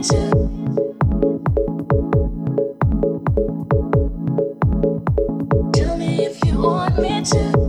Tell me if you want me to.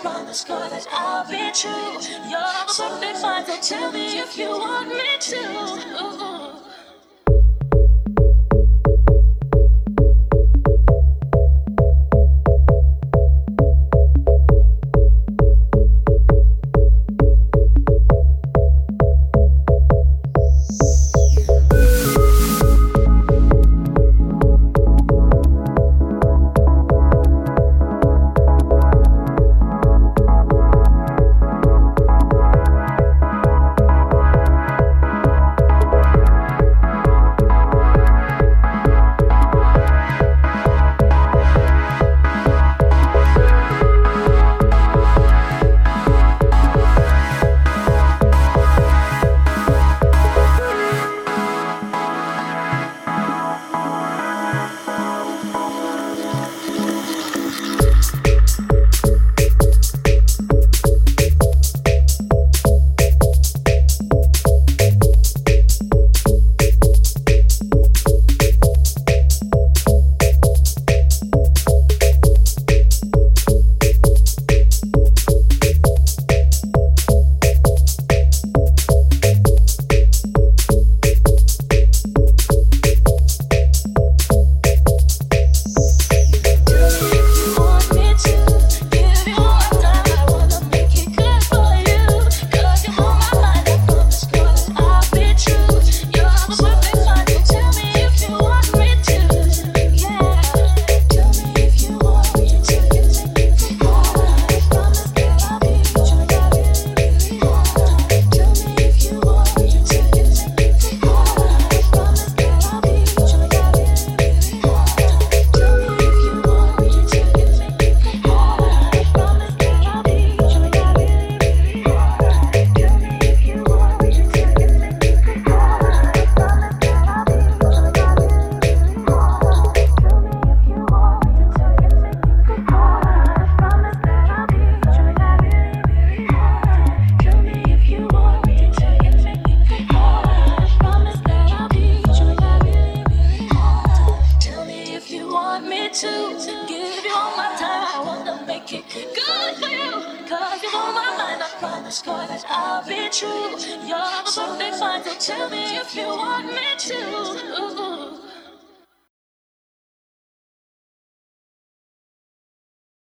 promise, girl, that I'll be true. You're the perfect find, so tell me if you want me to. Ooh. Boy, that I'll be true. You're the perfect fine, so tell me if you want me to.